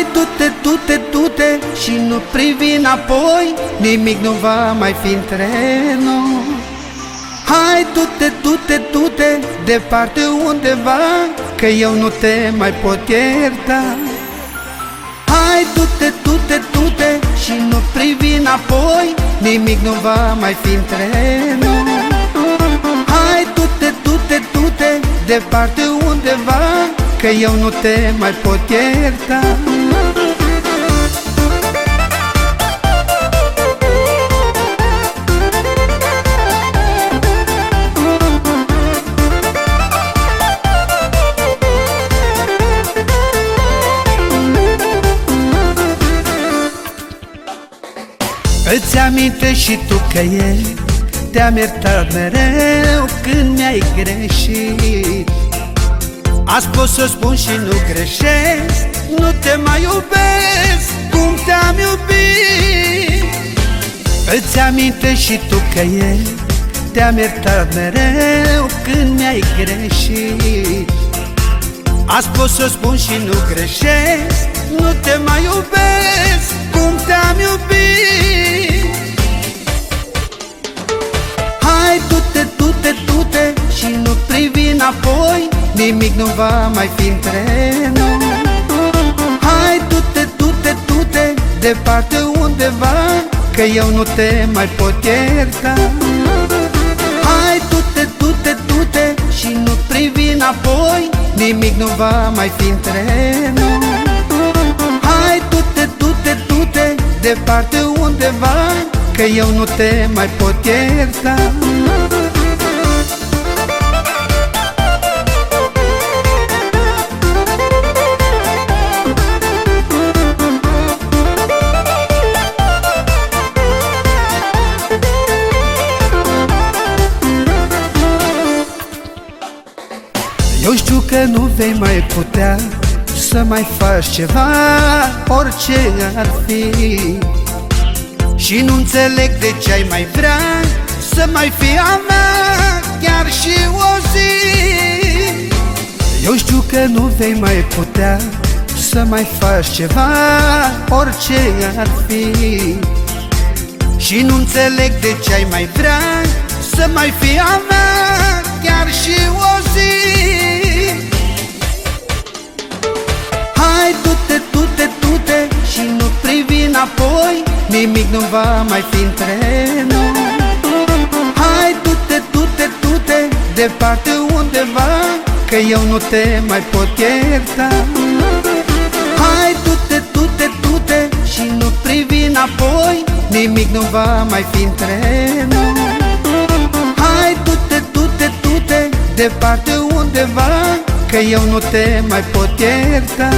Hai, du-te, du-te, du-te și nu privi înapoi. Nimic nu va mai fi între noi. Hai, du-te, du-te, du-te departe undeva Că eu nu te mai pot ierta. Hai, du-te, du-te, du-te și nu privi înapoi. Nimic nu va mai fi între noi. Hai, du-te, du-te, du-te departe undeva Că eu nu te mai pot ierta Îți aminte și tu că el te-am iertat mereu când mi-ai greșit. A spus să spun și nu greșesc Nu te mai iubesc cum te-am iubit. Îți aminte și tu că el te-am iertat mereu când mi-ai greșit. A spus să spun și nu greșesc Nu te mai iubesc cum te-am iubit înapoi Nimic nu va mai fi între noi. Hai, du-te, du-te, du-te departe undeva Că eu nu te mai pot ierta. Hai, du-te, du-te, du-te și nu privi înapoi Nimic nu va mai fi între noi. Hai, du-te, du-te, du-te departe undeva Că eu nu te mai pot ierta Eu știu că nu vei mai putea Să mai faci ceva, orice ar fi. Și nu înțeleg de ce ai mai vrea Să mai fii a mea chiar și o zi. Eu știu că nu vei mai putea Să mai faci ceva, orice ar fi. Și nu înțeleg de ce ai mai vrea Să mai fii a mea chiar și o zi înapoi Nimic nu va mai fi între noi. Hai, du-te, du-te, du-te departe undeva Că eu nu te mai pot ierta. Hai, du-te, du-te, du-te și nu privi înapoi Nimic nu va mai fi între noi. Hai, du-te, du-te, du-te departe undeva Că eu nu te mai pot ierta